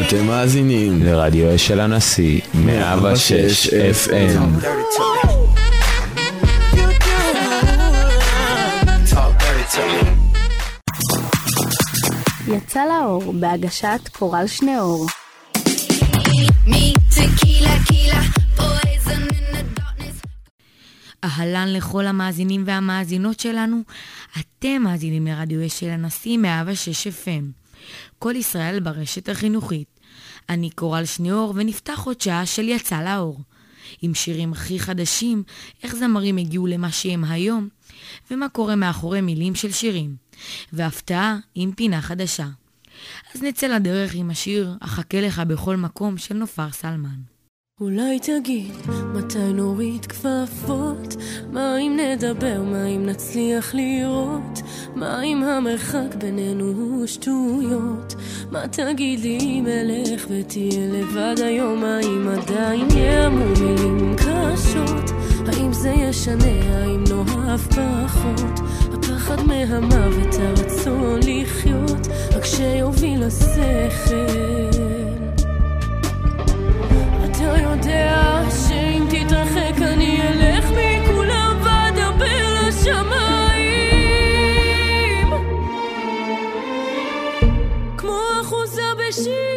אתם מאזינים לרדיו אש של הנשיא, 106 FM. יצא לאור בהגשת קורל שניאור. אהלן לכל המאזינים והמאזינות שלנו, אתם מאזינים לרדיו אש של הנשיא 106 FM. כל ישראל ברשת החינוכית. אני קורל שניאור ונפתח עוד שעה של יצא לאור. עם שירים הכי חדשים, איך זמרים הגיעו למה שהם היום, ומה קורה מאחורי מילים של שירים. והפתעה עם פינה חדשה. אז נצא לדרך עם השיר "אחכה לך בכל מקום" של נופר סלמן. אולי תגיד, מתי נוריד כפפות? מה אם נדבר? מה אם נצליח לראות? מה אם המרחק בינינו הוא שטויות? מה תגיד לי אם אלך ותהיה לבד היום? האם עדיין יאמו מילים קשות? האם זה ישנה? האם נאהב פחות? הפחד מהמוות, הרצון לחיות, רק שיוביל לשכל. יודע שאם תתרחק אני אלך מכולם ואדבר לשמיים. כמו אחוזה בשיגעון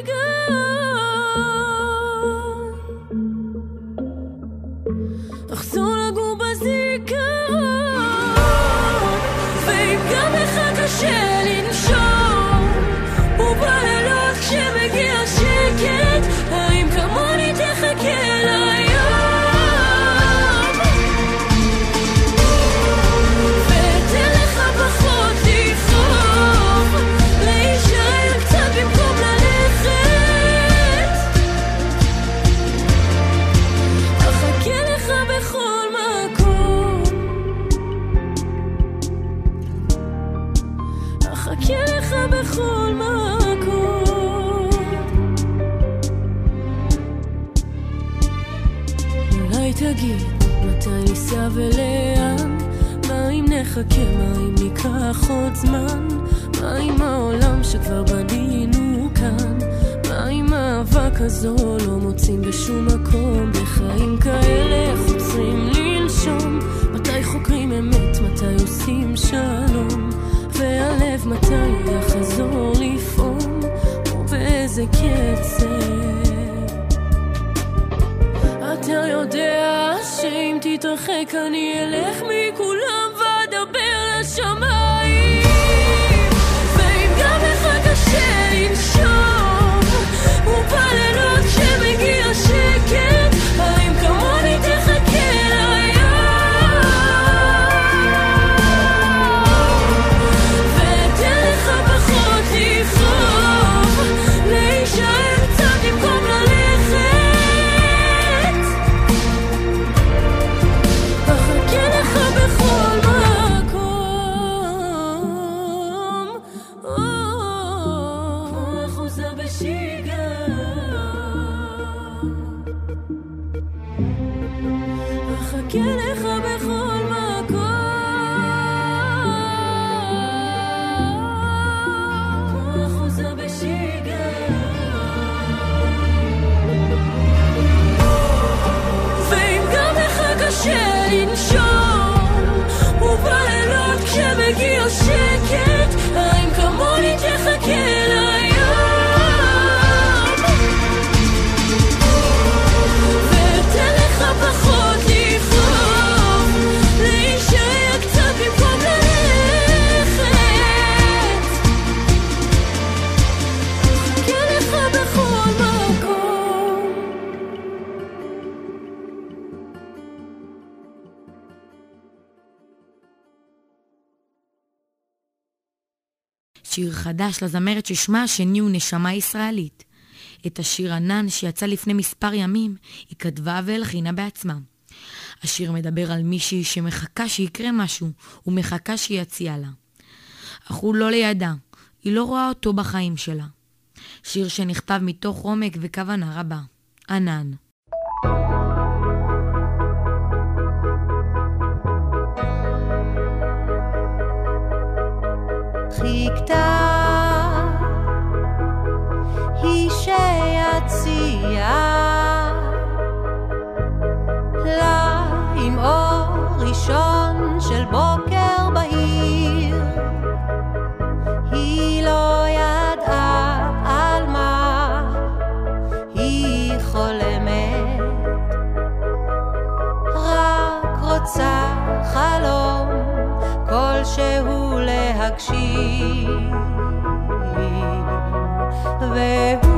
שיר חדש לזמרת ששמה השני הוא נשמה ישראלית. את השיר ענן שיצא לפני מספר ימים, היא כתבה והלחינה בעצמה. השיר מדבר על מישהי שמחכה שיקרה משהו, ומחכה שיציע לה. אך הוא לא לידה, היא לא רואה אותו בחיים שלה. שיר שנכתב מתוך עומק וכוונה רבה. ענן. חיכתה מבקשים והוא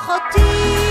אחותי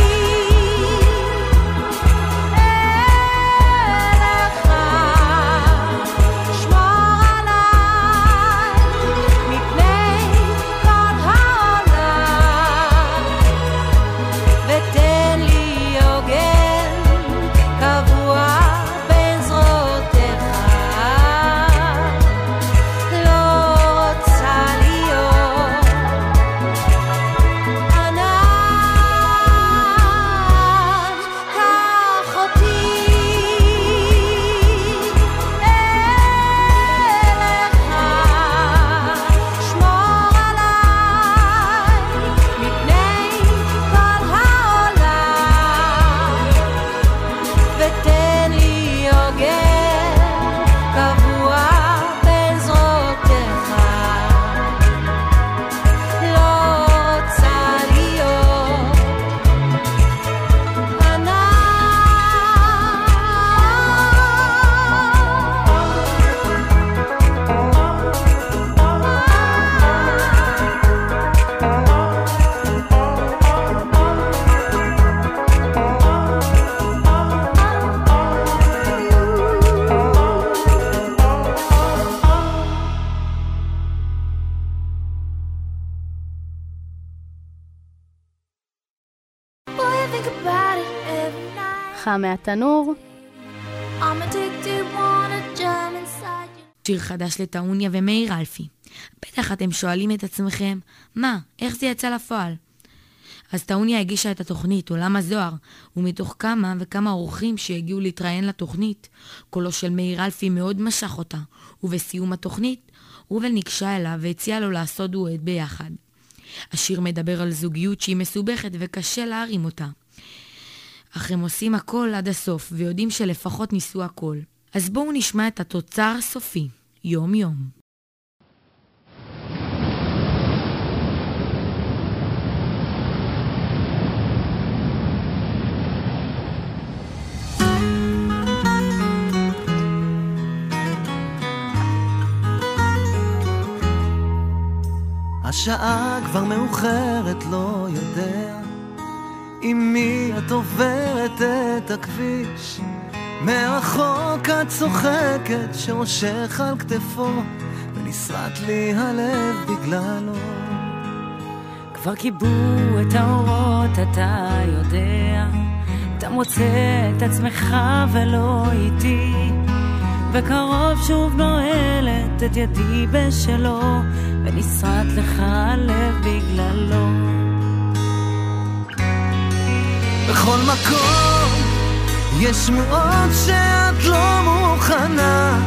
מהתנור. שיר חדש לטעוניה ומאיר אלפי. בטח אתם שואלים את עצמכם, מה, איך זה יצא לפועל? אז טעוניה הגישה את התוכנית עולם הזוהר, ומתוך כמה וכמה אורחים שהגיעו להתראיין לתוכנית, קולו של מאיר אלפי מאוד משך אותה, ובסיום התוכנית, רובל ניגשה אליו והציעה לו לעשות דואט ביחד. השיר מדבר על זוגיות שהיא מסובכת וקשה להרים אותה. אך הם עושים הכל עד הסוף, ויודעים שלפחות ניסו הכל. אז בואו נשמע את התוצר הסופי, יום-יום. השעה כבר מאוחרת, לא יודע עם מי את עוברת את הכביש. מרחוק את צוחקת שראשך על כתפו, ונסרט לי הלב בגללו. כבר כיבו את האורות, אתה יודע, אתה מוצא את עצמך ולא איתי. וקרוב שוב נועלת את ידי בשלו, ונסרט לך הלב בגללו. בכל מקום. יש שמועות שאת לא מוכנה.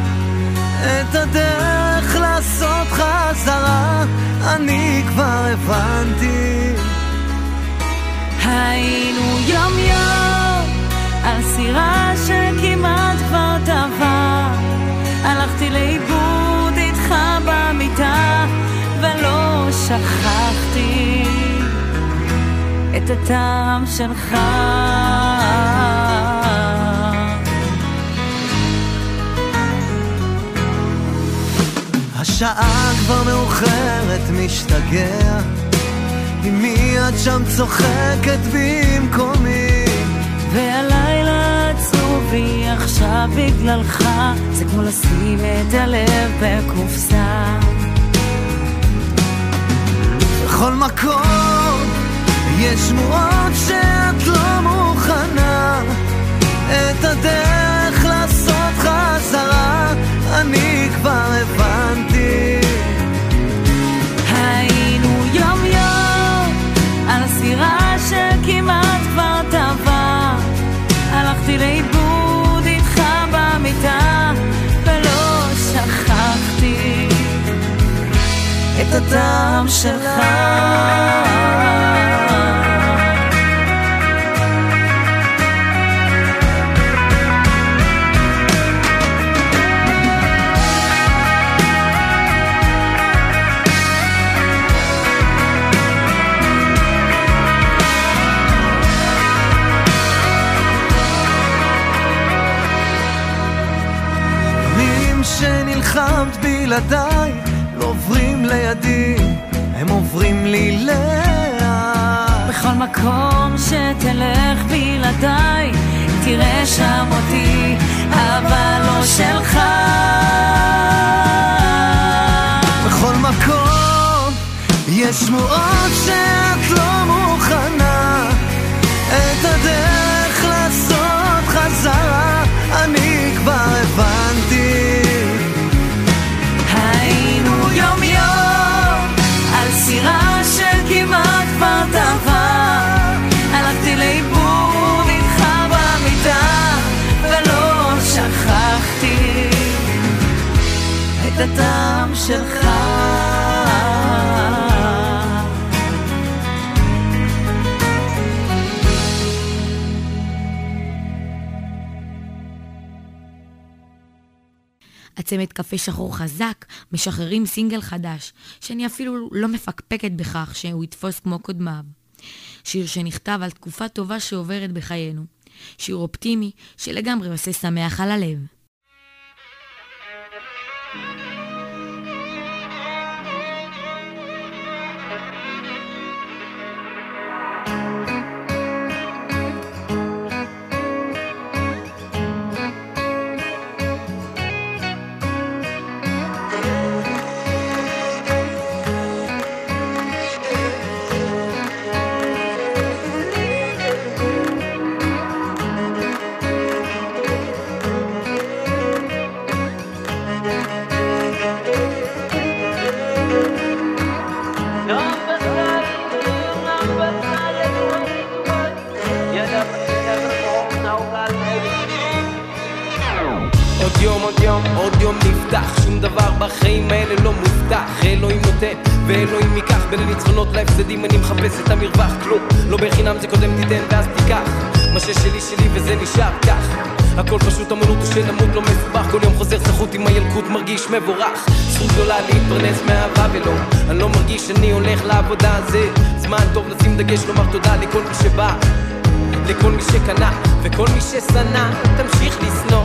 את הדרך לעשות חזרה. אני כבר הבנתי. היינו יום יום על סירה שכמעט כבר טבע הלכתי לאיבוד איתך במיטה ולא שכחתי את הטעם שלך השעה כבר מאוחרת, משתגע. מי את שם צוחקת במקומי? והלילה עצוב בי עכשיו בגללך, זה כמו לשים את הלב בקופסה. בכל מקום יש שמועות שאת לא מוכנה. את הדרך לעשות חזרה אני כבר הבנתי. היינו יום יום על סירה שכמעט כבר טבע. הלכתי לאיבוד איתך במיטה ולא שכחתי את הטעם שלך שנלחמת בלעדיי לא עוברים לידי, הם עוברים לי לאט. בכל מקום שתלך בלעדיי, תראה שם אותי, אבל לא שלך. בכל מקום יש שמועות שאת לא מוכנה את הדרך לעשות חזרה, אני כבר הבנתי את הטעם שלך הצמד קפה שחור חזק משחררים סינגל חדש, שאני אפילו לא מפקפקת בכך שהוא יתפוס כמו קודמיו. שיר שנכתב על תקופה טובה שעוברת בחיינו. שיר אופטימי שלגמרי עושה שמח על הלב. להפסדים אני מחפש את המרווח. כלום לא בחינם זה קודם תיתן ואז תיקח. מה ששלי שלי וזה נשאר כך. הכל פשוט אמנות הוא שנמות לא מסובך. כל יום חוזר סחוט עם הילקוט מרגיש מבורך. זכות גדולה להתפרנס מאהבה ולא אני לא מרגיש שאני הולך לעבודה. זה זמן טוב לשים דגש לומר תודה לכל מי שבא לכל מי שקנה וכל מי ששנא. תמשיך לשנוא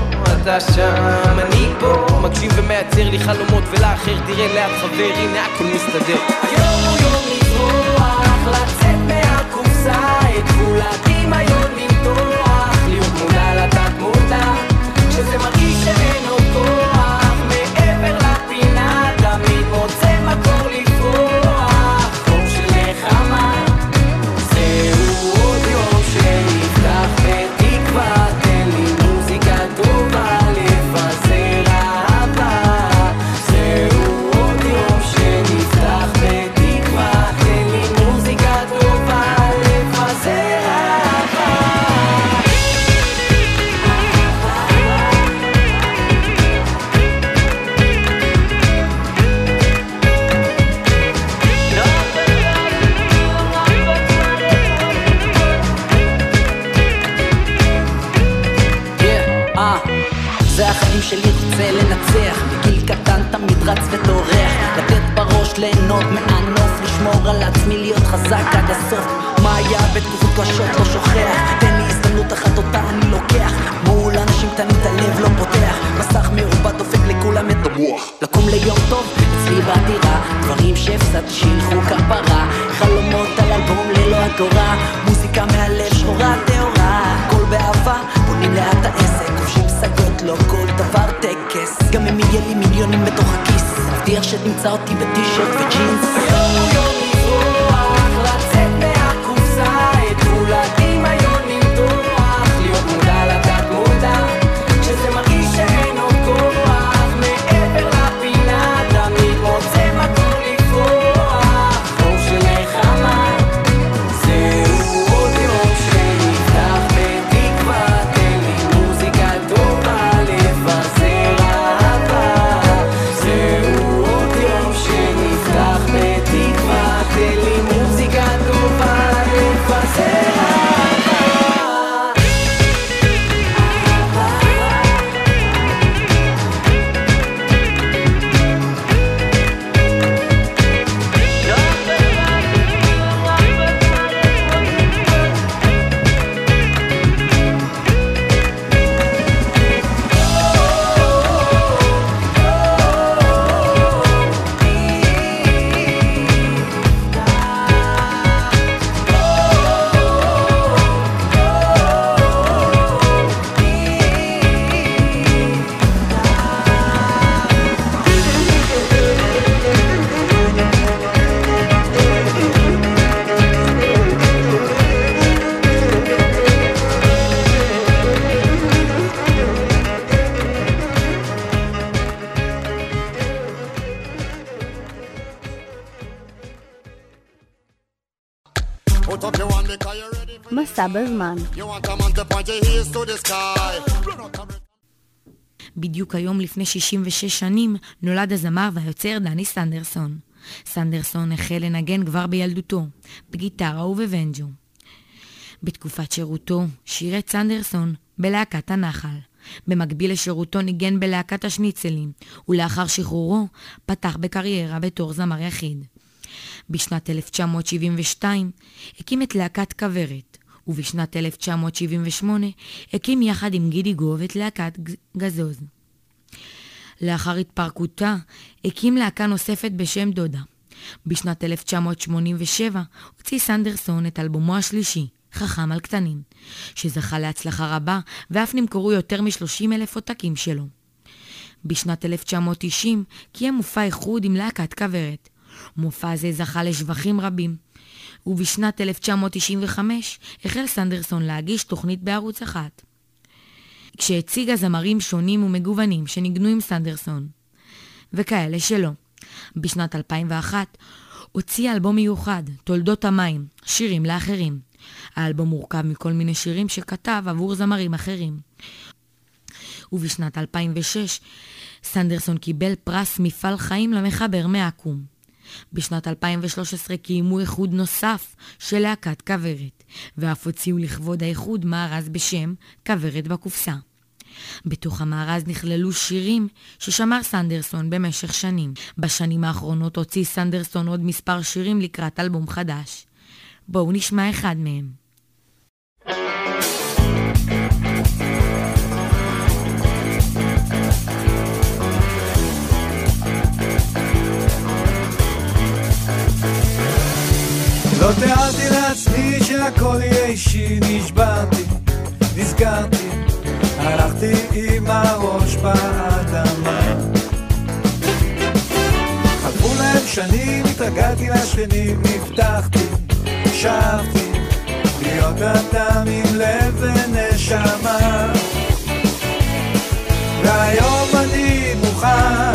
אתה שם. אני פה מגשים ומייצר לי חלומות ולאחר תראה ליד חבר הנה הכל מסתדר. יום יום לברוח לצאת מהקופסה את כולה בזמן. בדיוק היום לפני 66 שנים נולד הזמר והיוצר דני סנדרסון. סנדרסון החל לנגן כבר בילדותו, בגיטרה ובבנג'ו. בתקופת שירותו שירת סנדרסון בלהקת הנחל. במקביל לשירותו ניגן בלהקת השניצלים, ולאחר שחרורו פתח בקריירה בתור זמר יחיד. בשנת 1972 הקים את להקת כוורת, ובשנת 1978 הקים יחד עם גידי גוב את להקת גזוז. לאחר התפרקותה הקים להקה נוספת בשם דודה. בשנת 1987 הוציא סנדרסון את אלבומו השלישי, חכם על קטנים, שזכה להצלחה רבה ואף נמכרו יותר מ-30 אלף עותקים שלו. בשנת 1990 קיים מופע איחוד עם להקת כוורת, מופע זה זכה לשבחים רבים. ובשנת 1995 החל סנדרסון להגיש תוכנית בערוץ אחת. כשהציגה זמרים שונים ומגוונים שניגנו עם סנדרסון, וכאלה שלא. בשנת 2001 הוציא אלבום מיוחד, תולדות המים, שירים לאחרים. האלבום מורכב מכל מיני שירים שכתב עבור זמרים אחרים. ובשנת 2006 סנדרסון קיבל פרס מפעל חיים למחבר מעכו"ם. בשנת 2013 קיימו איחוד נוסף של להקת כוורת, ואף הוציאו לכבוד האיחוד מארז בשם כוורת בקופסה. בתוך המארז נכללו שירים ששמר סנדרסון במשך שנים. בשנים האחרונות הוציא סנדרסון עוד מספר שירים לקראת אלבום חדש. בואו נשמע אחד מהם. לא תיארתי לעצמי שהכל יהיה אישי, נשברתי, נסגרתי, הלכתי עם הראש באדמה. חלפו להם שנים, התרגלתי לשכנים, הבטחתי, שבתי, להיות אדם עם לב ונשמה. והיום אני מוכן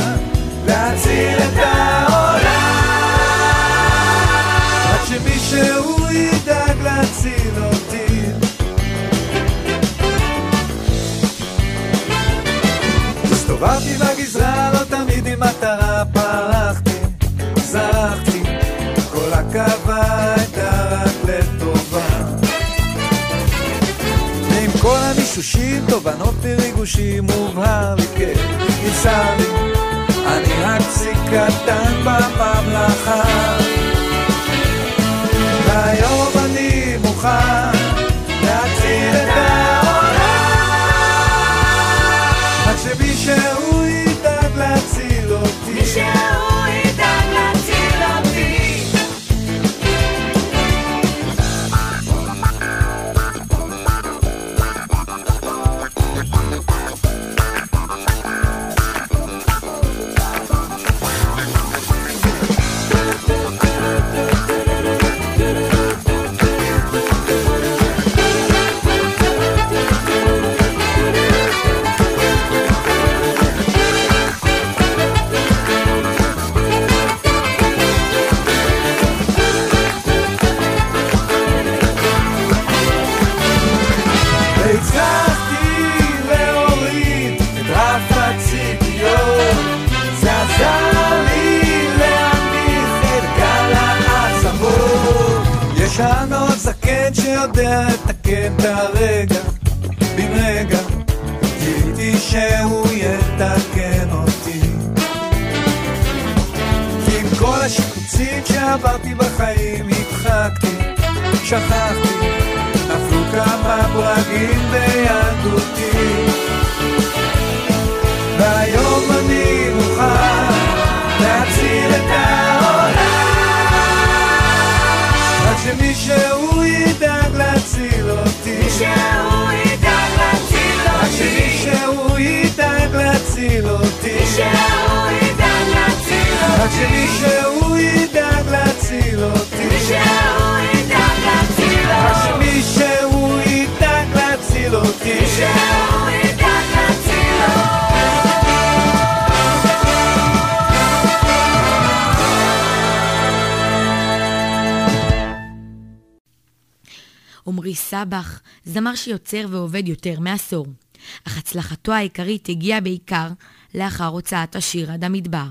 להציל את העולם. הסתובבתי בגזרה, לא תמיד עם מטרה פרחתי, זרחתי, כל עכבה הייתה רק לטובה ועם כל המשפחה תשושים, תובנות וריגושים, מובהר לי כן, ניסה לי, אני רק פסיק קטן בממלכה. והיום אני מוכן רק לתקן את הרגע בן רגע גיליתי שהוא יתקן אותי. כי עם כל השיפוצים שעברתי בחיים הדחקתי, שכחתי נפלו כמה ברגים בילדותי אותי מישהו ידאג להציל רק אותי. שמישהו ידאג להציל אותי מישהו ידאג להציל רק אותי. שמישהו ידאג להציל אותי מישהו ידאג להציל רק אותי. שמישהו ידאג להציל אותי מישהו ידאג סבח, זמר שיוצר ועובד יותר מעשור, אך הצלחתו העיקרית הגיעה בעיקר לאחר הוצאת השיר עד המדבר.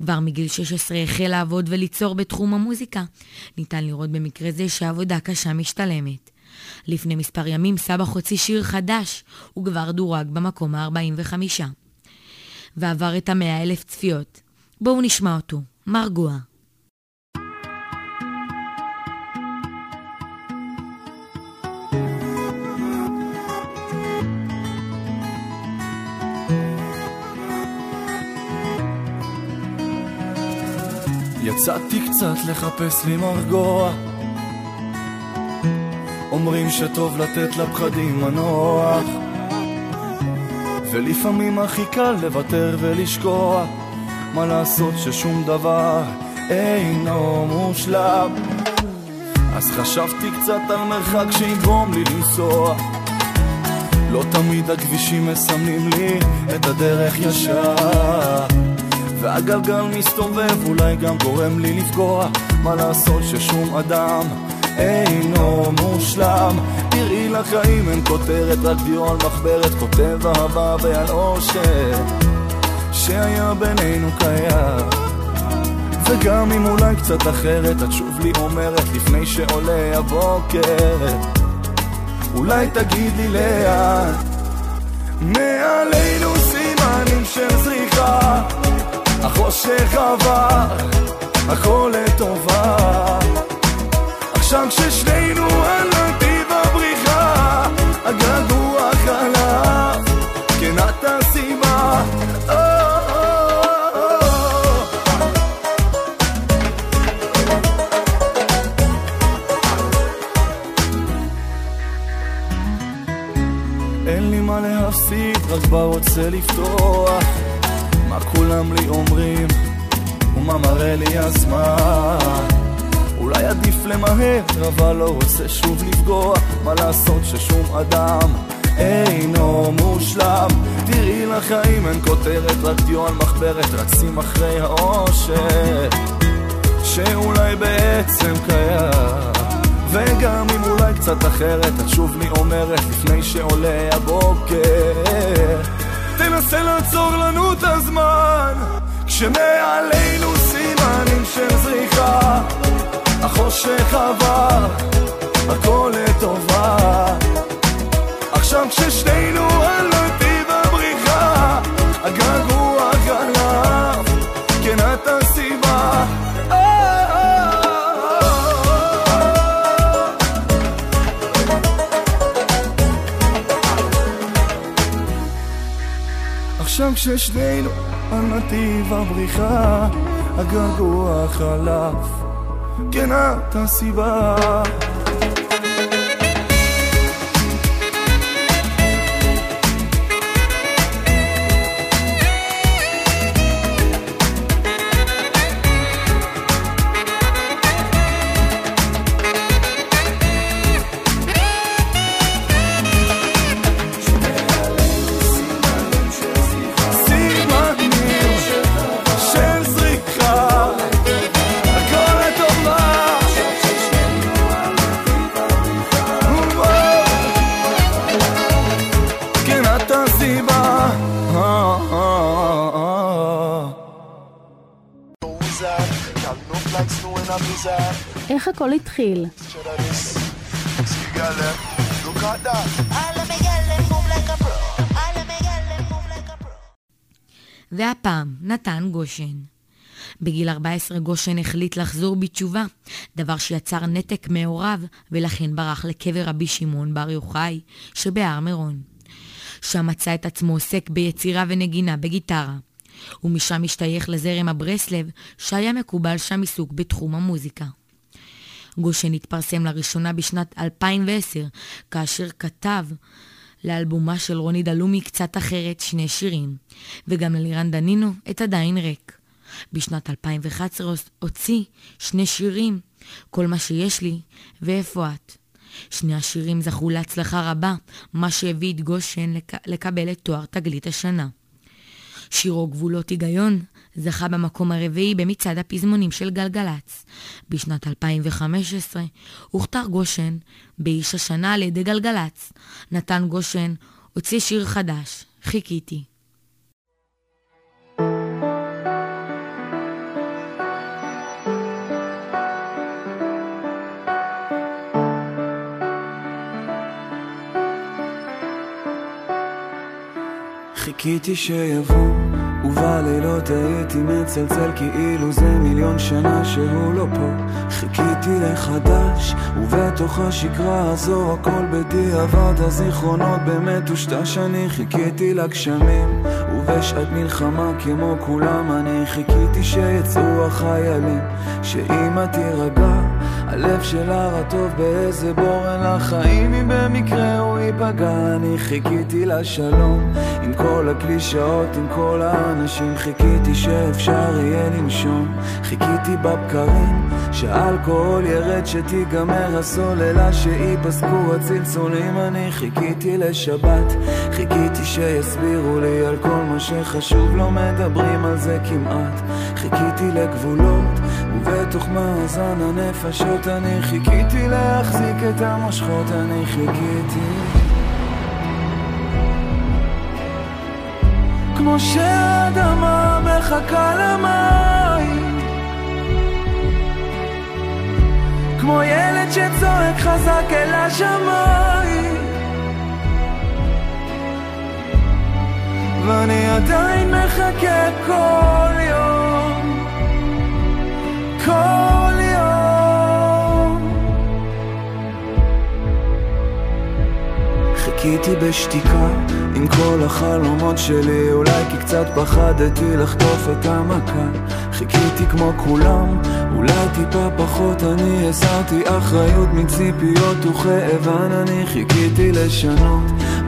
כבר מגיל 16 החל לעבוד וליצור בתחום המוזיקה. ניתן לראות במקרה זה שעבודה קשה משתלמת. לפני מספר ימים סבח הוציא שיר חדש, וכבר דורג במקום ה-45. ועבר את המאה אלף צפיות. בואו נשמע אותו, מרגוע. יצאתי קצת לחפש לי מרגוע. אומרים שטוב לתת לפחדים מנוח ולפעמים הכי קל לוותר ולשכוח מה לעשות ששום דבר אינו מושלם? אז חשבתי קצת על מרחק שיגרום לי לנסוע. לא תמיד הכבישים מסמנים לי את הדרך ישר והגלגל מסתובב אולי גם גורם לי לפגוע. מה לעשות ששום אדם אינו מושלם? תראי לחיים אין כותרת רק דיו על מחברת. כותב אהבה ועל אושר שהיה בינינו קיים. וגם אם אולי קצת אחרת את שוב לי אומרת לפני שעולה הבוקר. אולי תגיד לי לאן? מעלינו סימנים של זריחה החושך עבר, הכל לטובה עכשיו כששנינו על נתיב הבריחה הגעגוע חלף, כן את הסיבה. אין לי מה להפסיד, רק בה רוצה לפתוח מה כולם לי אומרים, ומה מראה לי הזמן? אולי עדיף למהר, אבל לא רוצה שוב לפגוע מה לעשות ששום אדם אינו מושלם. תראי לחיים אין כותרת, רק דיו על מחברת רצים אחרי האושר שאולי בעצם קיים. וגם אם אולי קצת אחרת, את שוב לי אומרת לפני שעולה הבוקר תנסה לעצור לנו את הזמן. כשמעלינו סימנים של זריחה החושך עבר, הכל לטובה. עכשיו כשש... גם כששנינו על נתיב הבריחה, הגעגוע חלף, כן את הסיבה. התחיל? והפעם נתן גושן. בגיל 14 גושן החליט לחזור בתשובה, דבר שיצר נתק מהוריו, ולכן ברח לקבר רבי שמעון בר יוחאי שבהר מירון. שם מצא את עצמו עוסק ביצירה ונגינה בגיטרה, ומשם השתייך לזרם הברסלב, שהיה מקובל שם עיסוק בתחום המוזיקה. גושן התפרסם לראשונה בשנת 2010, כאשר כתב לאלבומה של רוני דלומי קצת אחרת שני שירים, וגם ללירן דנינו את עדיין ריק. בשנת 2011 הוציא שני שירים, כל מה שיש לי ואיפה את. שני השירים זכו להצלחה רבה, מה שהביא את גושן לק... לקבל את תואר תגלית השנה. שירו גבולות היגיון זכה במקום הרביעי במצעד הפזמונים של גלגלצ. בשנת 2015 הוכתר גושן באיש השנה על ידי גלגלצ. נתן גושן הוציא שיר חדש, חיכיתי. חיכיתי שיבוא, ובלילות הייתי מצלצל כאילו זה מיליון שנה שהוא לא פה. חיכיתי לחדש, ובתוך השקרה הזו הכל בדיעבד, הזיכרונות באמת טושטש. אני חיכיתי לגשמים, ובשעת מלחמה כמו כולם אני חיכיתי שיצאו החיילים, שאמא תירגע, הלב שלה רטוב באיזה בורן לחיים, אם במקרה הוא ייפגע. אני חיכיתי לשלום, עם כל הקלישאות, עם כל האנשים, חיכיתי שאפשר יהיה לנשום. חיכיתי בבקרים, שהאלכוהול ירד, שתיגמר הסוללה, שייפסקו הצלצולים. אני חיכיתי לשבת, חיכיתי שיסבירו לי על כל מה שחשוב, לא מדברים על זה כמעט. חיכיתי לגבולות, ובתוך מאזן הנפשות אני חיכיתי להחזיק את המושכות, אני חיכיתי. כמו שהאדמה מחכה למים. כמו ילד שצועק חזק אל השמיים. ואני עדיין מחכה כל יום כל יום. חיכיתי בשתיקה עם כל החלומות שלי אולי כי קצת פחדתי לחטוף את המכה. חיכיתי כמו כולם, אולי טיפה פחות אני הסרתי אחריות מציפיות וכאבן. אני חיכיתי לשנות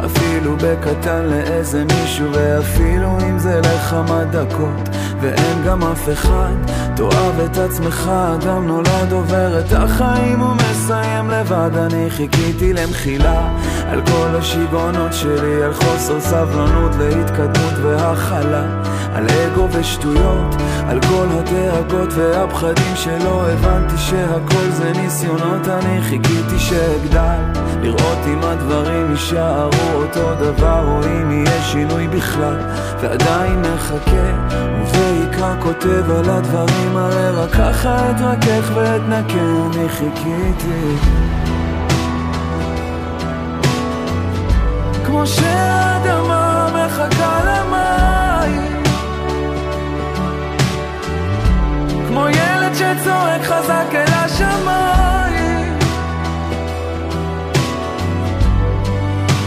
אפילו בקטן לאיזה מישהו ואפילו אם זה לכמה דקות ואין גם אף אחד. תאהב את עצמך, אדם נולד עובר את החיים ומסיים לבד. אני חיכיתי למחילה על כל השיגעונות שלי, על חוסר סבלנות להתקדמות והכלה. על אגו ושטויות, על כל הדאגות והפחדים שלא הבנתי שהכל זה ניסיונות. אני חיכיתי שאגדל לראות אם הדברים יישארו אותו דבר או אם יהיה שינוי בכלל. ועדיין מחכה ובעיקר כותב על הדברים הרי רק ככה אתרכך ואתנקה אני חיכיתי. כמו שהאדמה מחכה למים כמו ילד שצועק חזק אל השמיים.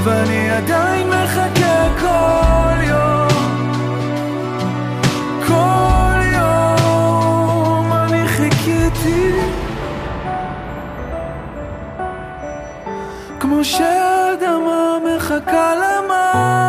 ואני עדיין מחכה כל יום שהאדמה מחכה למים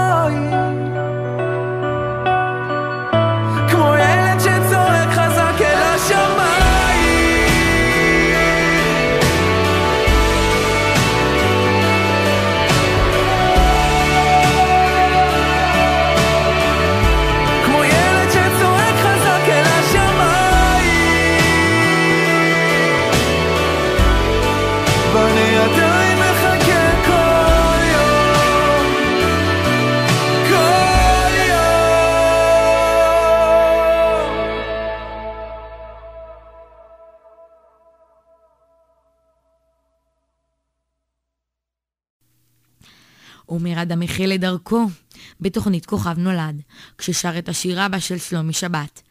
אומר אדם החל לדרכו בתוכנית כוכב נולד, כששר את השיר אבא של שלומי שבת.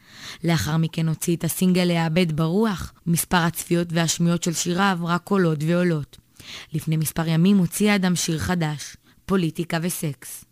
לאחר מכן הוציא את הסינגל להאבד ברוח, מספר הצפיות והשמיעות של שיריו רק עולות ועולות. לפני מספר ימים הוציא אדם שיר חדש, פוליטיקה וסקס.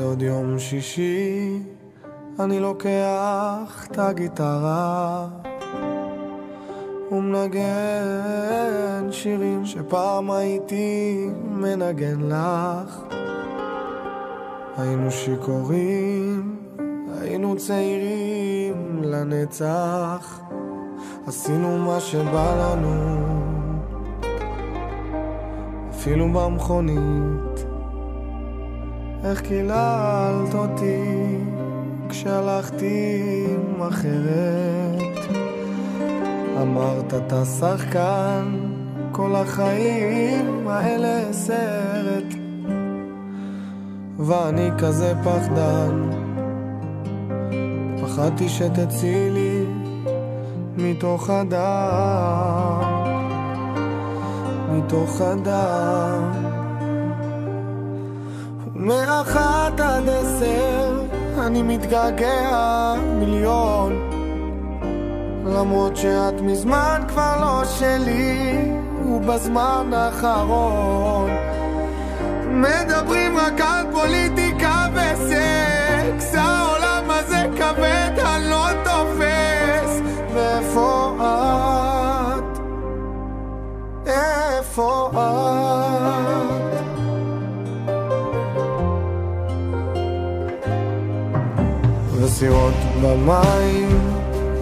זה עוד יום שישי, אני לוקח את הגיטרה ומנגן שירים שפעם הייתי מנגן לך. היינו שיכורים, היינו צעירים לנצח, עשינו מה שבא לנו, אפילו במכונית. איך קיללת אותי כשהלכתי עם אחרת? אמרת אתה שחקן כל החיים האלה סרט. ואני כזה פחדן. פחדתי שתצאי לי מתוך הדם. מתוך הדם מאחת עד עשר אני מתגעגע מיליון למרות שאת מזמן כבר לא שלי ובזמן האחרון מדברים רק על פוליטיקה וסקס העולם הזה כבד אני לא תופס ואיפה את? איפה את? וסירות במים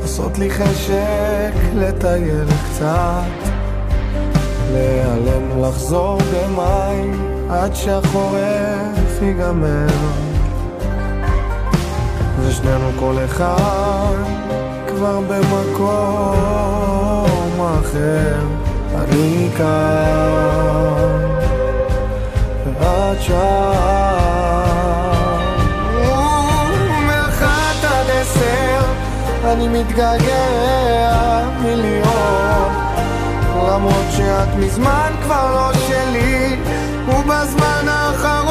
עושות לי חשק לטייל קצת להיעלם לחזור במים עד שהחורף ייגמר. ושנינו כל אחד כבר במקום אחר. אני כאן ואת שם אני מתגעגע מיליון למרות שאת מזמן כבר לא שלי ובזמן האחרון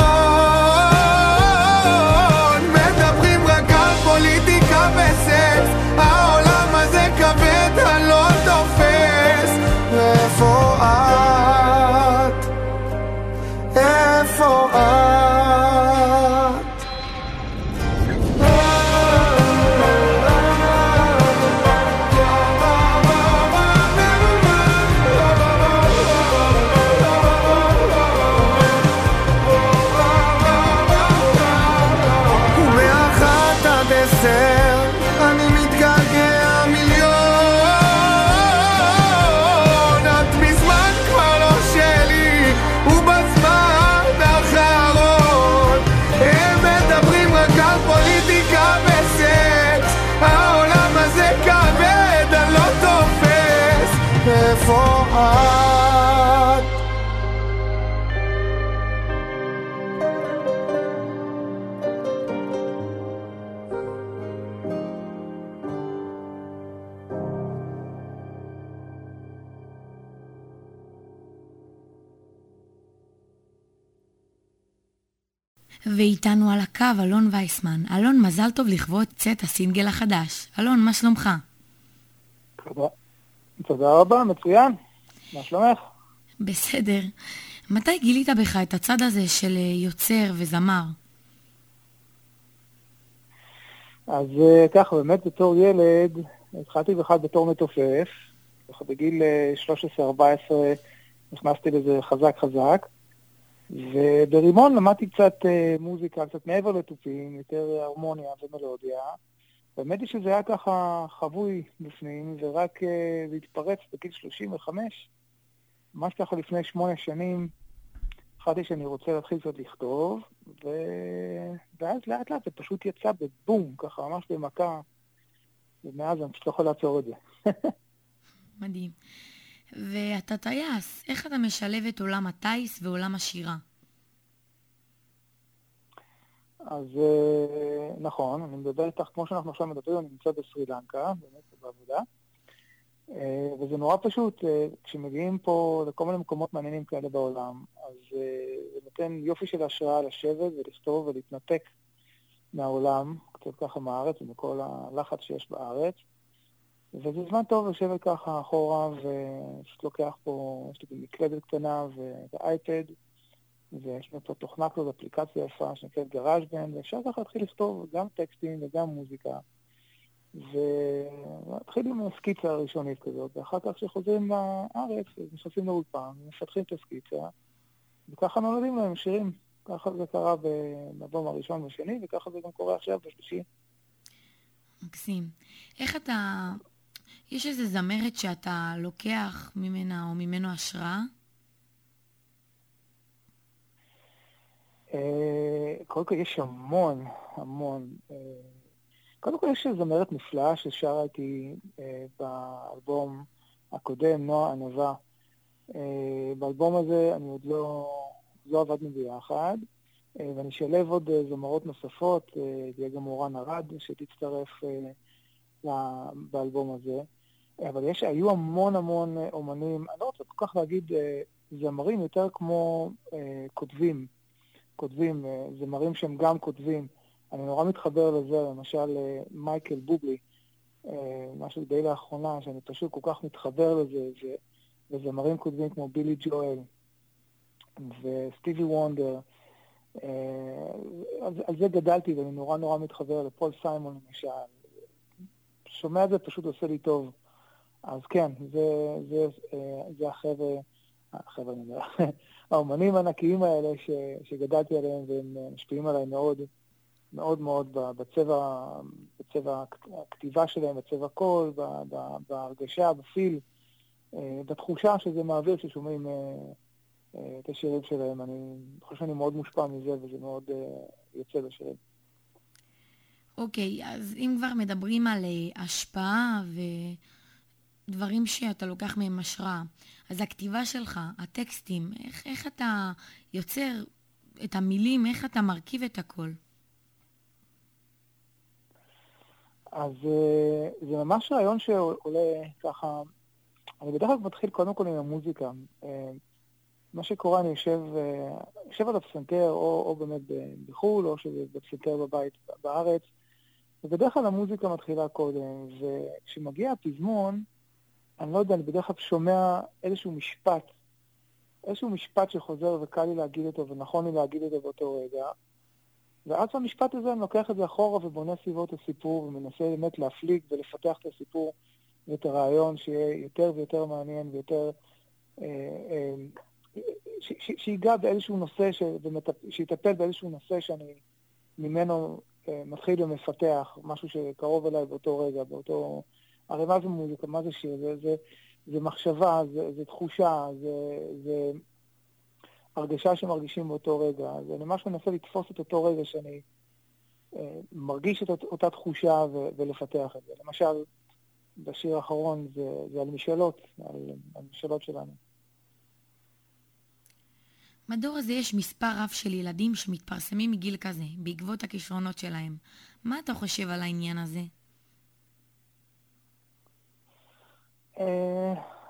מדברים רק על פוליטיקה וסקס העולם הזה כבד אני לא תופס ואיפה את? איפה את? ואיתנו על הקו אלון וייסמן. אלון, מזל טוב לכבוד צאת הסינגל החדש. אלון, מה שלומך? תודה. תודה רבה, מצוין. מה שלומך? בסדר. מתי גילית בך את הצד הזה של אה, יוצר וזמר? אז אה, ככה, באמת בתור ילד, התחלתי בכלל בתור מתופף. בגיל אה, 13-14 נכנסתי לזה חזק חזק. וברימון למדתי קצת אה, מוזיקה, קצת מעבר לתופים, יותר הרמוניה ומלודיה. האמת היא שזה היה ככה חבוי בפנים, ורק אה, זה התפרץ בגיל 35, ממש ככה לפני שמונה שנים, החלטתי שאני רוצה להתחיל קצת לכתוב, ו... ואז לאט לאט זה פשוט יצא בבום, ככה ממש במכה, ומאז אני פשוט לא יכול לעצור את זה. מדהים. ואתה טייס, איך אתה משלב את עולם הטייס ועולם השירה? אז אה, נכון, אני מדבר איתך, כמו שאנחנו עכשיו מדברים, אני נמצא בסרי לנקה, באמת בעבודה. אה, וזה נורא פשוט, אה, כשמגיעים פה לכל מיני מקומות מעניינים כאלה בעולם, אז זה נותן יופי של השראה לשבת ולכתוב ולהתנתק מהעולם, קצת ככה מהארץ ומכל הלחץ שיש בארץ. וזה זמן טוב לשבת ככה אחורה, ופשוט לוקח פה, יש לי מקלדת קטנה ואייפד, ויש לנו פה תוכנה כזאת, אפליקציה יפה שנקראת גראז' בנד, ואפשר ככה להתחיל לכתוב גם טקסטים וגם מוזיקה. ולהתחיל עם סקיצה ראשונית כזאת, ואחר כך כשחוזרים לארץ, אז נכנסים לאולפן, מפתחים את הסקיצה, וככה נולדים להם שירים. ככה זה קרה באלבום הראשון והשני, וככה זה גם קורה עכשיו בשלישי. מקסים. איך אתה... יש איזה זמרת שאתה לוקח ממנה או ממנו השראה? אה, קודם כל יש המון, המון. אה, קודם כל יש זמרת נפלאה ששרה איתי אה, באלבום הקודם, נועה ענווה. באלבום הזה אני עוד לא, לא עבדנו ביחד, ואני אשלב עוד זמרות נוספות, תהיה גם מורן ארד שתצטרף באלבום הזה. אבל יש, היו המון המון אומנים, אני לא רוצה כל כך להגיד זמרים, יותר כמו כותבים. כותבים, אה, זמרים שהם גם כותבים. אני נורא מתחבר לזה, למשל אה, מייקל בובלי, אה, משהו די לאחרונה, שאני פשוט כל כך מתחבר לזה, ו, וזמרים כותבים כמו בילי ג'ואל וסטיבי וונדר. על, על זה גדלתי ואני נורא נורא מתחבר לפול סיימון למשל. שומע את זה פשוט עושה לי טוב. אז כן, זה, זה, זה החבר'ה, החבר'ה, אני אומר, האומנים הענקיים האלה ש, שגדלתי עליהם והם משפיעים עליי מאוד, מאוד מאוד בצבע, בצבע הכתיבה שלהם, בצבע קול, בהרגשה, בפיל, אה, בתחושה שזה מעביר כששומעים אה, אה, את השירים שלהם. אני חושב שאני מאוד מושפע מזה וזה מאוד יוצא בשירים. אוקיי, okay, אז אם כבר מדברים על השפעה ו... דברים שאתה לוקח מהם השראה. אז הכתיבה שלך, הטקסטים, איך, איך אתה יוצר את המילים, איך אתה מרכיב את הכל? אז אה, זה ממש רעיון שעולה ככה, אני בדרך כלל מתחיל קודם כל עם המוזיקה. אה, מה שקורה, אני יושב, אה, יושב על הפסנתר, או, או באמת בחו"ל, או שזה בפסנתר בבית בארץ, ובדרך כלל המוזיקה מתחילה קודם, וכשמגיע הפזמון, אני לא יודע, אני בדרך כלל שומע איזשהו משפט, איזשהו משפט שחוזר וקל לי להגיד אותו ונכון לי להגיד אותו באותו רגע, ואז במשפט הזה אני לוקח את זה אחורה ובונה סביבו את הסיפור ומנסה באמת להפליג ולפתח את הסיפור ואת הרעיון שיהיה יותר ויותר מעניין ויותר... אה, אה, שיגע באיזשהו נושא, ש... שיטפל באיזשהו נושא שאני ממנו אה, מתחיל ומפתח, משהו שקרוב אליי באותו רגע, באותו... הרי מה זה מוזיקה? מה זה שיר? זה, זה, זה מחשבה, זה, זה תחושה, זה, זה הרגשה שמרגישים באותו רגע. אז אני ממש מנסה לתפוס את אותו רגע שאני אה, מרגיש את אותה תחושה ו, ולפתח את זה. למשל, בשיר האחרון זה, זה על משאלות, על, על משאלות שלנו. בדור הזה יש מספר רב של ילדים שמתפרסמים מגיל כזה, בעקבות הכישרונות שלהם. מה אתה חושב על העניין הזה? אה,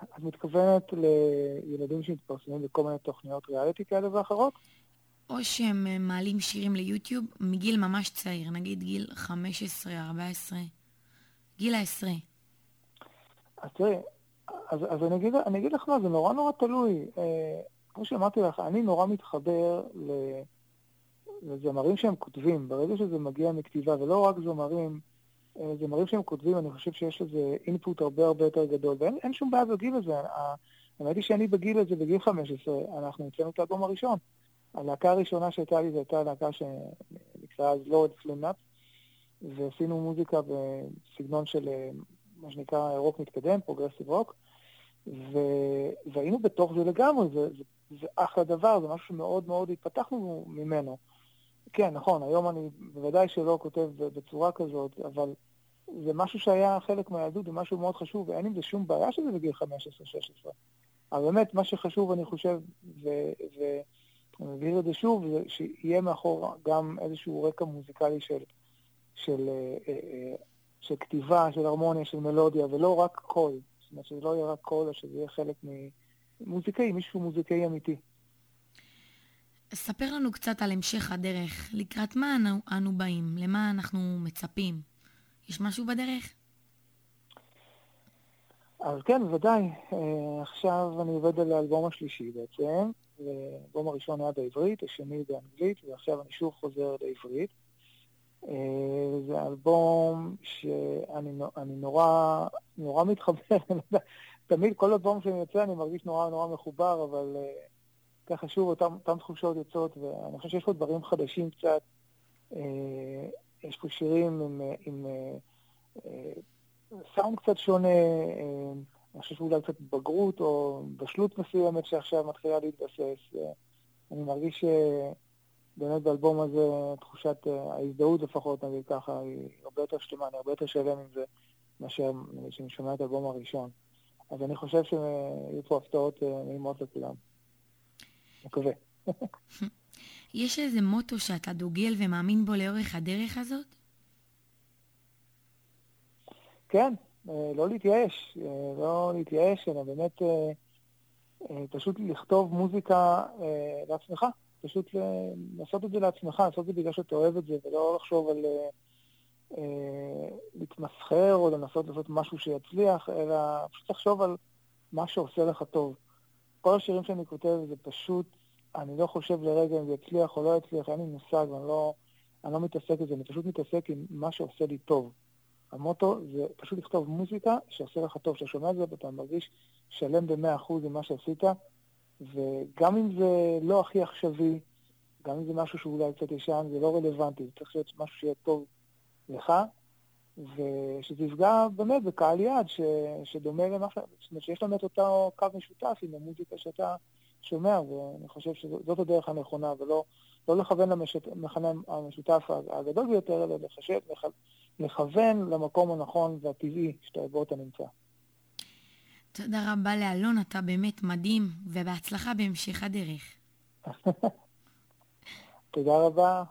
את מתכוונת לילדים שמתפרסמים בכל מיני תוכניות ריאליטי כאלה ואחרות? או שהם אה, מעלים שירים ליוטיוב מגיל ממש צעיר, נגיד גיל 15-14, גיל העשרה. אז תראי, אז, אז אני, אגיד, אני אגיד לך מה, זה נורא נורא תלוי. אה, כמו שאמרתי לך, אני נורא מתחבר ל, לזמרים שהם כותבים. ברגע שזה מגיע מכתיבה, ולא רק זמרים, אה, זמרים שהם כותבים, אני חושב שיש לזה input הרבה הרבה יותר גדול, ואין אין שום בעיה בגיל הזה. ה- האמת היא שאני בגיל הזה, בגיל 15, אנחנו הוצאנו את האלבום הראשון. הלהקה הראשונה שהייתה לי זו הייתה להקה שנקראה אז לורד פלימנאפ, ועשינו מוזיקה בסגנון של אה, מה שנקרא רוק מתקדם, progressive rock, ו... והיינו בתוך זה לגמרי, זה, זה, זה אחלה דבר, זה משהו שמאוד מאוד התפתחנו ממנו. כן, נכון, היום אני בוודאי שלא כותב בצורה כזאת, אבל זה משהו שהיה חלק מהילדות ומשהו מאוד חשוב, ואין עם זה שום בעיה שזה בגיל 15-16. אבל באמת, מה שחשוב, אני חושב, ואני מבהיר את זה שוב, זה שיהיה מאחור גם איזשהו רקע מוזיקלי של, של, אה, אה, של כתיבה, של הרמוניה, של מלודיה, ולא רק קול. זאת אומרת, שזה לא יהיה רק קול, אלא שזה יהיה חלק ממוזיקאי, מישהו מוזיקאי אמיתי. ספר לנו קצת על המשך הדרך. לקראת מה אנו, אנו באים? למה אנחנו מצפים? יש משהו בדרך? אז כן, ודאי. אה, עכשיו אני עובד על האלבום השלישי בעצם. האלבום הראשון היה בעברית, השני באנגלית, ועכשיו אני שוב חוזר לעברית. אה, זה אלבום שאני נו- אני נורא, נורא מתחבר, תמיד כל אלבום שאני יוצא אני מרגיש נורא נורא מחובר, אבל אה, ככה שוב אותם תחושות יוצאות, ואני חושב שיש פה דברים חדשים קצת. יש פה שירים עם, אה, עם אה, אה, סאונד קצת שונה, אני חושב שאולי קצת בגרות או בשלות מסוימת שעכשיו מתחילה להתבסס. אני מרגיש שבאמת באלבום הזה תחושת ההזדהות לפחות, נגיד ככה, היא הרבה יותר שלמה, אני הרבה יותר שלם עם זה מאשר נגיד, שאני שומע את האלבום הראשון. אז אני חושב שיהיו פה הפתעות נעימות לכולם. מקווה. יש איזה מוטו שאתה דוגל ומאמין בו לאורך הדרך הזאת? כן, אה, לא להתייאש, אה, לא להתייאש, אלא באמת אה, פשוט לכתוב מוזיקה לעצמך, פשוט לעשות את זה לעצמך, לעשות את זה בגלל שאתה אוהב את זה, ולא לחשוב על להתמסחר או לנסות לעשות משהו שיצליח, אלא פשוט לחשוב על מה שעושה לך טוב. כל השירים שאני כותב זה פשוט, אני לא חושב לרגע אם זה יצליח או לא יצליח, אין לי מושג, אני לא, אני לא מתעסק בזה, אני פשוט מתעסק עם מה שעושה לי טוב. המוטו זה פשוט לכתוב מוזיקה שעושה לך טוב, שאתה שומע את זה ואתה מרגיש שלם במאה אחוז עם מה שעשית, וגם אם זה לא הכי עכשווי, גם אם זה משהו שאולי קצת ישן, זה לא רלוונטי, זה צריך להיות משהו שיהיה טוב לך, ושזה יפגע באמת בקהל יעד ש, שדומה למה. זאת אומרת שיש לנו את אותו קו משותף עם המוזיקה שאתה שומע, ואני חושב שזאת הדרך הנכונה, ולא לא לכוון למכנה המשותף הגדול ביותר, אלא לחשב, לח, לכוון למקום הנכון והטבעי שאתה בו אתה נמצא. תודה רבה לאלון, אתה באמת מדהים, ובהצלחה בהמשך הדרך. תודה רבה.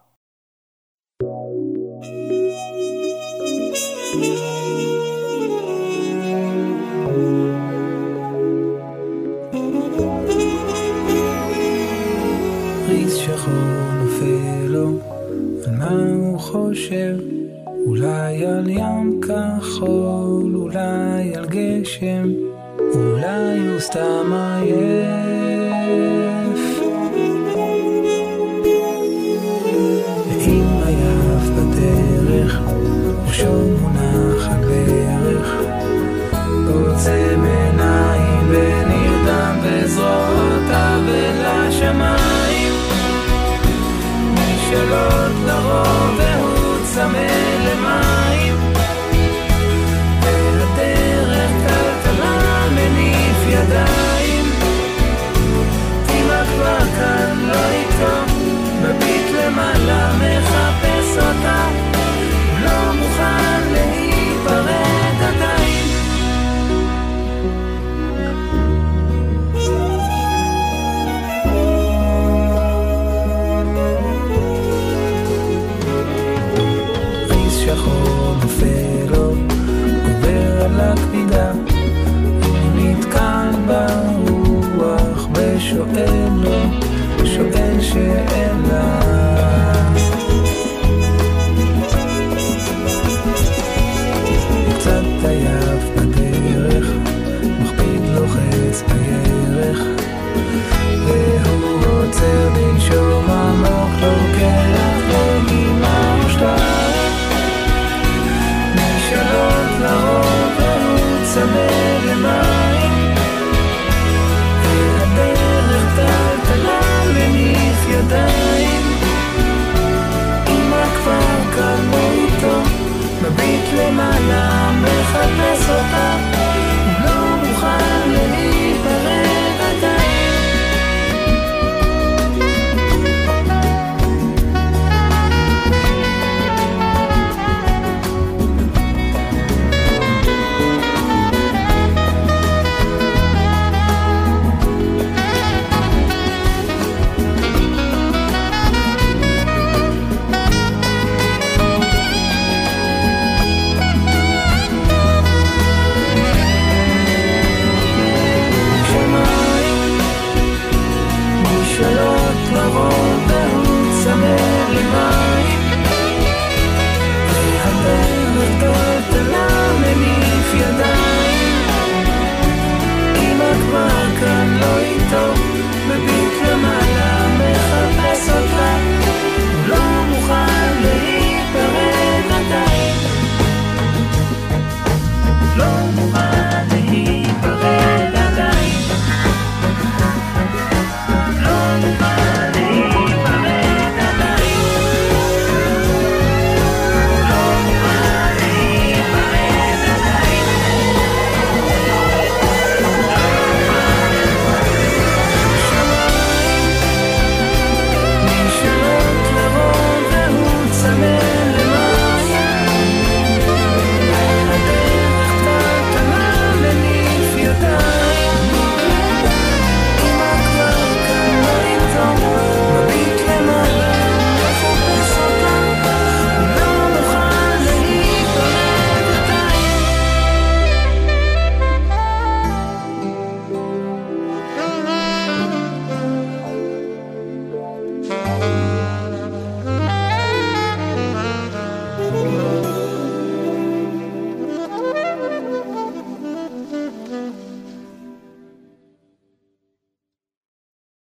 ריס חושב? אולי על ים כחול, אולי על גשם, אולי הוא סתם עייף. ואם עייף בדרך, ראשו מונח こと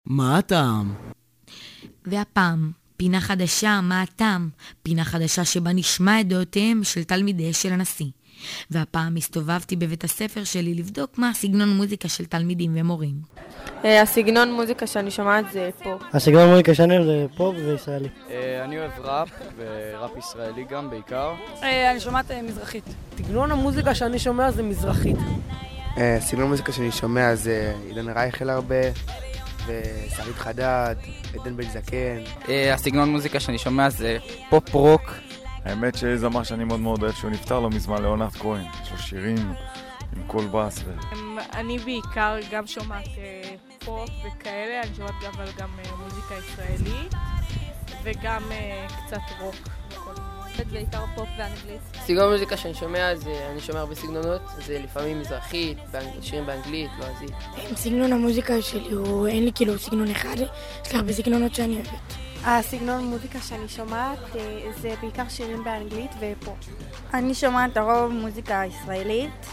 מה הטעם? והפעם, פינה חדשה, מה הטעם? פינה חדשה שבה נשמע את דעותיהם של תלמידי של הנשיא. והפעם הסתובבתי בבית הספר שלי לבדוק מה הסגנון מוזיקה של תלמידים ומורים. אה, הסגנון מוזיקה שאני שומעת זה פופ. הסגנון מוזיקה שלנו זה פופ וישראלי. אה, אני אוהב ראפ, וראפ ישראלי גם בעיקר. אה, אני שומעת מזרחית. סגנון המוזיקה שאני שומע זה מזרחית. סגנון המוזיקה שאני שומע זה עידן רייכל הרבה, ושרית חדד, עדן בן זקן. הסגנון מוזיקה שאני שומע זה פופ רוק. האמת שזמר שאני מאוד מאוד אוהב שהוא נפטר לא מזמן, ליאונרד כהן. יש לו שירים עם קול בס. ו... אני בעיקר גם שומעת אה, פופ וכאלה, אני שומעת גם, אבל גם אה, מוזיקה ישראלית וגם אה, קצת רוק. בעיקר פופ ואנגלית. סגנון מוזיקה שאני שומע זה, אני שומע הרבה סגנונות, זה לפעמים מזרחית, באנג... שירים באנגלית, לועזית. סגנון המוזיקה שלי הוא, אין לי כאילו סגנון אחד, יש לי הרבה סגנונות שאני אוהבת. הסגנון מוזיקה שאני שומעת זה בעיקר שירים באנגלית ופופ. אני שומעת הרוב מוזיקה ישראלית,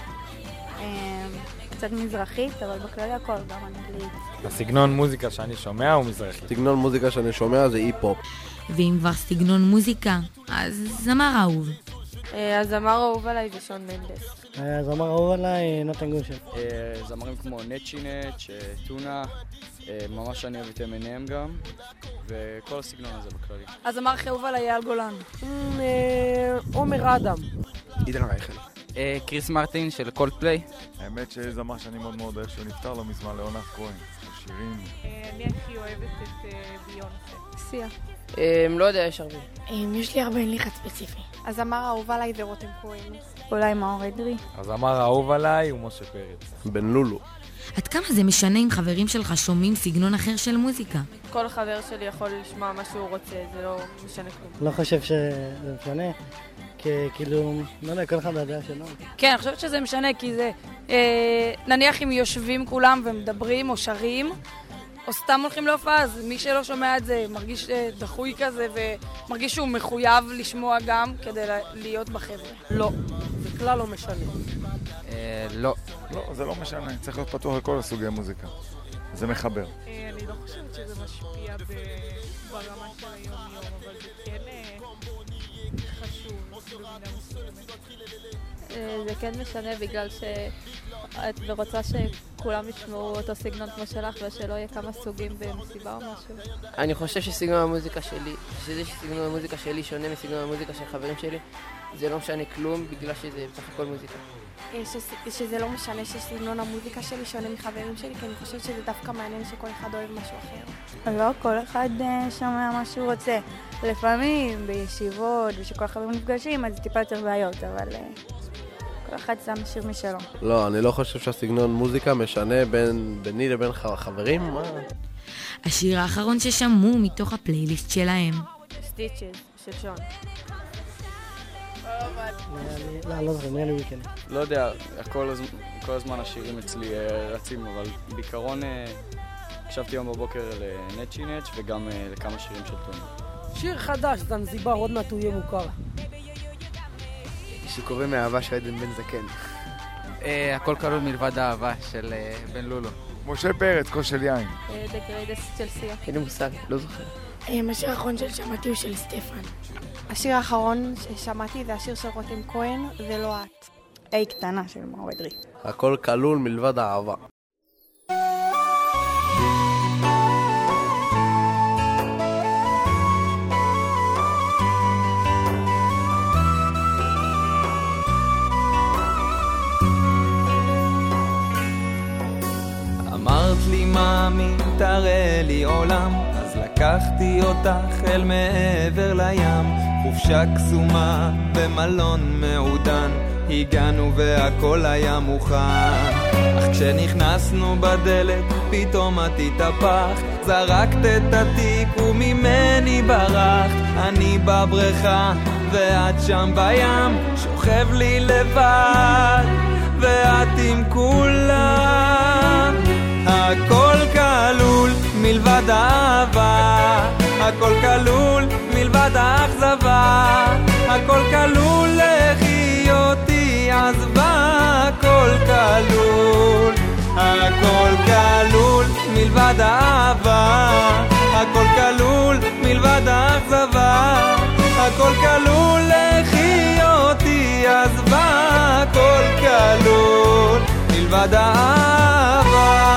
קצת מזרחית, אבל בכללי הכל גם אנגלית. הסגנון מוזיקה שאני שומע הוא מזרחי. סגנון מוזיקה שאני שומע זה אי-פופ. ואם כבר סגנון מוזיקה, אז זמר אהוב. הזמר האהוב עליי זה שון מנדס. הזמר האהוב עליי נתן גושן. זמרים כמו נצ'י נץ', טונה, ממש אני אוהב את M&M גם, וכל הסגנון הזה בכללי. הזמר הכי אהוב עליי אייל גולן. עומר אדם. עידן רייכל. קריס מרטין של קולד פליי. האמת שזמר שאני מאוד מאוד אוהב שהוא נפטר לא מזמן, ליאונרד כהן. שירים. אני הכי אוהבת את ביונסה. סיה. לא יודע, יש הרבה. יש לי הרבה, אין לי אחד ספציפי. הזמר האהוב עליי זה רותם כהן. אולי מאור אדרי. הזמר האהוב עליי הוא משה פרץ. בן לולו. עד כמה זה משנה אם חברים שלך שומעים סגנון אחר של מוזיקה? כל חבר שלי יכול לשמוע מה שהוא רוצה, זה לא משנה כלום. לא חושב שזה משנה, כי כאילו, לא יודע, כל אחד הדעה שלו. כן, אני חושבת שזה משנה, כי זה, אה, נניח אם יושבים כולם ומדברים או שרים, או סתם הולכים להופעה, אז מי שלא שומע את זה מרגיש אה, דחוי כזה, ומרגיש שהוא מחויב לשמוע גם כדי להיות בחבר'ה. לא, זה כלל לא משנה. לא. לא, זה לא משנה, צריך להיות פתוח לכל הסוגי מוזיקה. זה מחבר. אני לא חושבת שזה משפיע ברמה של היום-יום, אבל זה כן זה כן משנה בגלל שאת רוצה שכולם ישמעו אותו סגנון כמו שלך ושלא יהיה כמה סוגים במסיבה או משהו. אני חושב שסגנון המוזיקה שלי, שזה שסגנון המוזיקה שלי שונה מסגנון המוזיקה של חברים שלי, זה לא משנה כלום בגלל שזה בסך הכל מוזיקה. שזה לא משנה שסגנון המוזיקה שלי שונה מחברים שלי, כי אני חושבת שזה דווקא מעניין שכל אחד אוהב משהו אחר. לא, כל אחד שומע מה שהוא רוצה. לפעמים בישיבות, ושכל החברים נפגשים, אז טיפה יותר בעיות, אבל כל אחד שם שיר משלו. לא, אני לא חושב שהסגנון מוזיקה משנה בין ביני לבין חברים, מה? השיר האחרון ששמעו מתוך הפלייליסט שלהם. Stitches של שון. לא, לא זוכר, נראה לי וויקנד. לא יודע, כל הזמן השירים אצלי רצים, אבל בעיקרון הקשבתי היום בבוקר לנצ'י נץ' וגם לכמה שירים של טונה. שיר חדש, זנזיבר, עוד מעט הוא יהיה מוכר. שקוראים מאהבה של עדן בן זקן. הכל כלול מלבד האהבה של בן לולו. משה פרץ, כוס של יין. The Greatest של סיה. אין לי מושג, לא זוכר. השיר האחרון ששמעתי הוא של סטפן. השיר האחרון ששמעתי זה השיר של רותם כהן, ולא את. איי קטנה של מאור אדרי. הכל כלול מלבד האהבה. לקחתי אותך אל מעבר לים. חופשה קסומה במלון מעודן. הגענו והכל היה מוכן. אך כשנכנסנו בדלת פתאום את התהפכת. זרקת את התיק וממני ברחת. אני בבריכה ואת שם בים. שוכב לי לבד ואת עם כולם. הכל כלול מלבד אהבה, הכל כלול מלבד האכזבה, הכל כלול לחיות היא עזבה, הכל כלול, הכל כלול מלבד אהבה, הכל כלול מלבד האכזבה, הכל כלול לחיות היא עזבה, הכל כלול מלבד אהבה.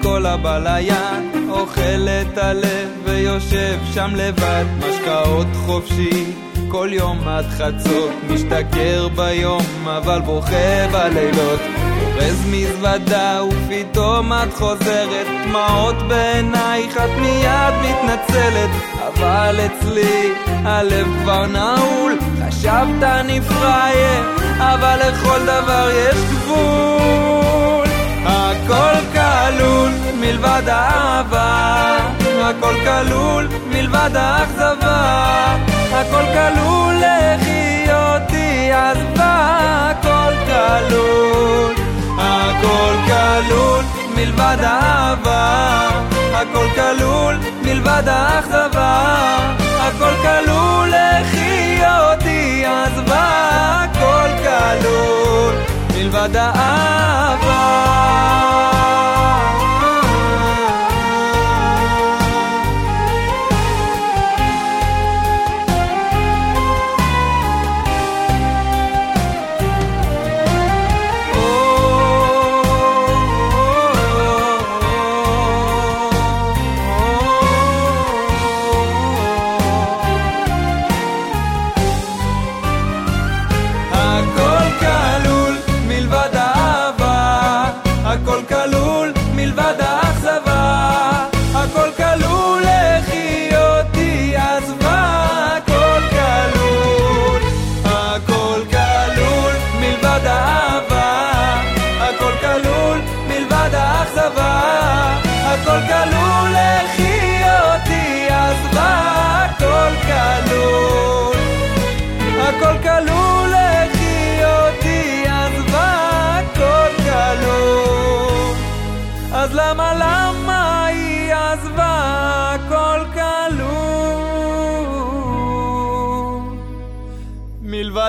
מכל הבליה, אוכל את הלב ויושב שם לבד, משקאות חופשי, כל יום עד חצות, משתכר ביום אבל בוכה בלילות, אורז מזוודה ופתאום את חוזרת, דמעות בעינייך את מיד מתנצלת, אבל אצלי הלב כבר נעול, חשבת אני פראייר, אבל לכל דבר יש גבול. הכל כלול מלבד האהבה, הכל כלול מלבד האכזבה, הכל כלול לחיות היא עזבה, הכל כלול, הכל כלול מלבד האהבה, הכל כלול מלבד האכזבה, הכל כלול לחיות היא עזבה, הכל כלול מלבד האהבה.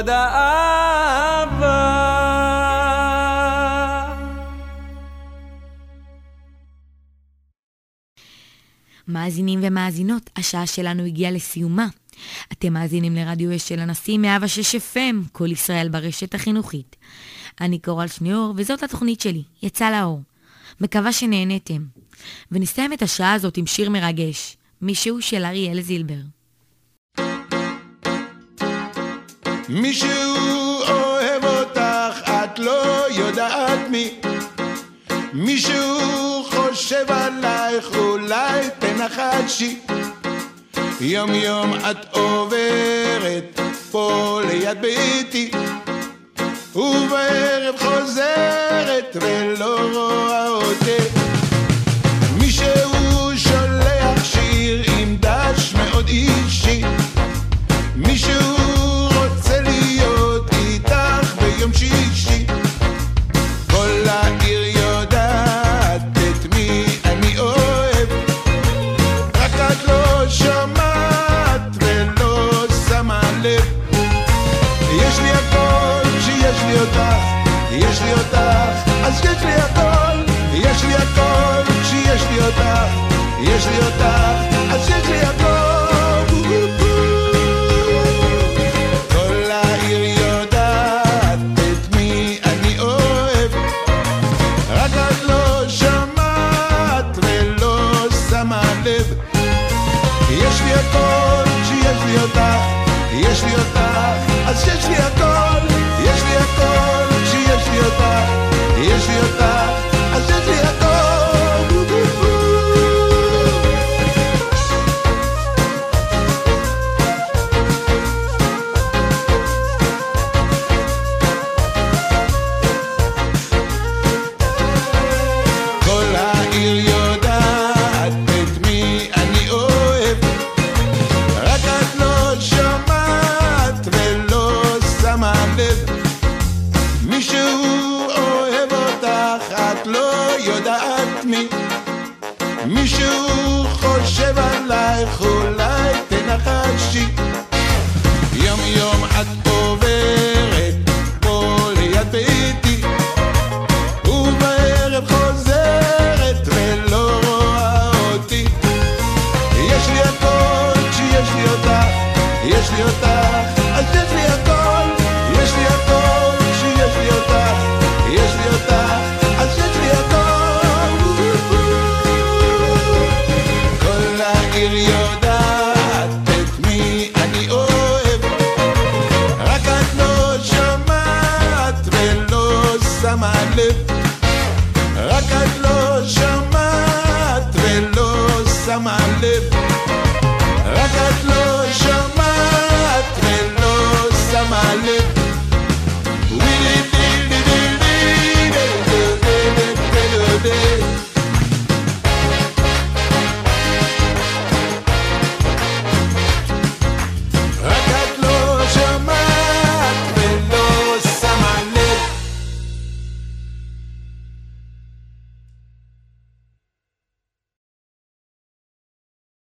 מלבד האהבה. מאזינים ומאזינות, השעה שלנו הגיעה לסיומה. אתם מאזינים לרדיו אש של הנשיא 106 FM, כל ישראל ברשת החינוכית. אני קורל שניאור, וזאת התוכנית שלי, יצא לאור. מקווה שנהניתם. ונסיים את השעה הזאת עם שיר מרגש, מישהו של אריאל זילבר. מישהו אוהב אותך, את לא יודעת מי. מישהו חושב עלייך, אולי תנחשי. יום יום את עוברת פה ליד ביתי, ובערב חוזרת ולא רואה אותי. אז יש לי הכל, יש לי הכל כשיש לי אותך, יש לי אותך, אז יש לי הכל. כל העיר יודעת את מי אני אוהב, רק את לא שומעת ולא שמה לב. יש לי הכל כשיש לי אותך, יש לי אותך, אז יש לי הכל, יש לי הכל